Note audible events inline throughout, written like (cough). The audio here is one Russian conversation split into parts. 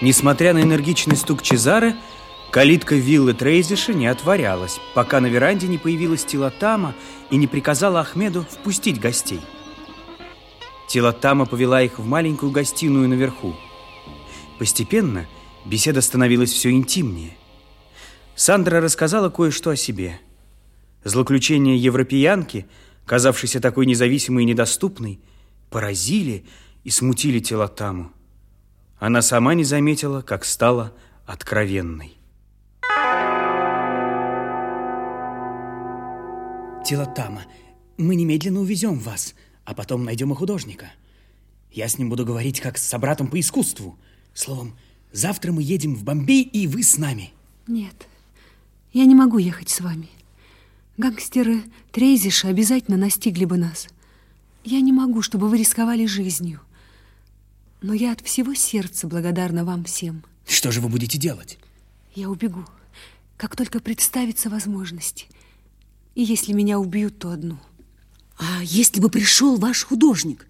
Несмотря на энергичный стук Чезары, калитка виллы Трейзиша не отворялась, пока на веранде не появилась Тилатама и не приказала Ахмеду впустить гостей. Тилатама повела их в маленькую гостиную наверху. Постепенно беседа становилась все интимнее. Сандра рассказала кое-что о себе. Злоключения европеянки, казавшейся такой независимой и недоступной, поразили и смутили Тилатаму. Она сама не заметила, как стала откровенной. Тилатама, мы немедленно увезем вас, а потом найдем и художника. Я с ним буду говорить как с собратом по искусству. Словом, завтра мы едем в Бомбей, и вы с нами. Нет, я не могу ехать с вами. Гангстеры Трейзиша обязательно настигли бы нас. Я не могу, чтобы вы рисковали жизнью. Но я от всего сердца благодарна вам всем. Что же вы будете делать? Я убегу, как только представится возможность. И если меня убьют, то одну. А если бы пришел ваш художник,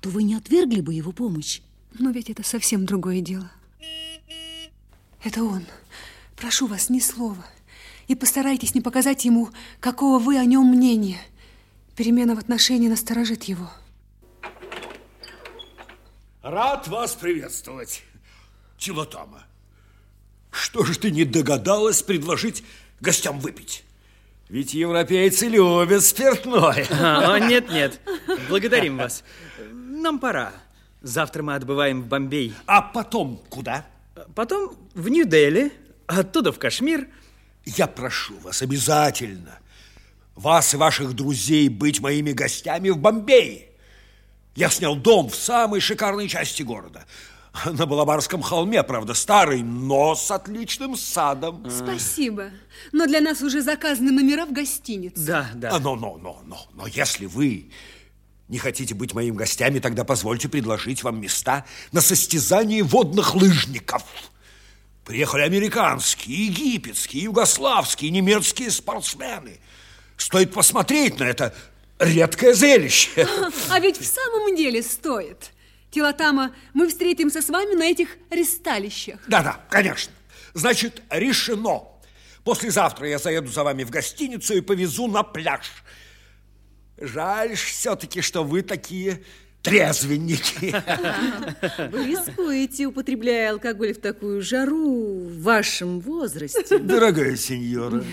то вы не отвергли бы его помощь? Но ведь это совсем другое дело. Это он. Прошу вас, ни слова. И постарайтесь не показать ему, какого вы о нем мнения. Перемена в отношении насторожит его. Рад вас приветствовать, Тилотама. Что же ты не догадалась предложить гостям выпить? Ведь европейцы любят спиртное. (laughs) А, нет, нет. Благодарим вас. Нам пора. Завтра мы отбываем в Бомбей. А потом куда? Потом в Нью-Дели, оттуда в Кашмир. Я прошу вас обязательно, вас и ваших друзей быть моими гостями в Бомбее. Я снял дом в самой шикарной части города. На Балабарском холме, правда, старый, но с отличным садом. Спасибо. Но для нас уже заказаны номера в гостинице. Да, да. А, но, но, но, но, но если вы не хотите быть моими гостями, тогда позвольте предложить вам места на состязании водных лыжников. Приехали американские, египетские, югославские, немецкие спортсмены. Стоит посмотреть на это редкое зрелище. (laughs) А ведь в самом деле стоит. Тилатама, мы встретимся с вами на этих ресталищах. Да-да, конечно. Значит, решено. Послезавтра я заеду за вами в гостиницу и повезу на пляж. Жаль все-таки, что вы такие трезвенники. (laughs) Вы рискуете, употребляя алкоголь в такую жару в вашем возрасте. Дорогая сеньора,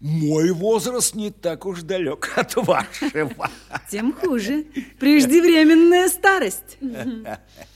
мой возраст не так уж далек (laughs) от вашего. Тем хуже. Преждевременная старость. (laughs)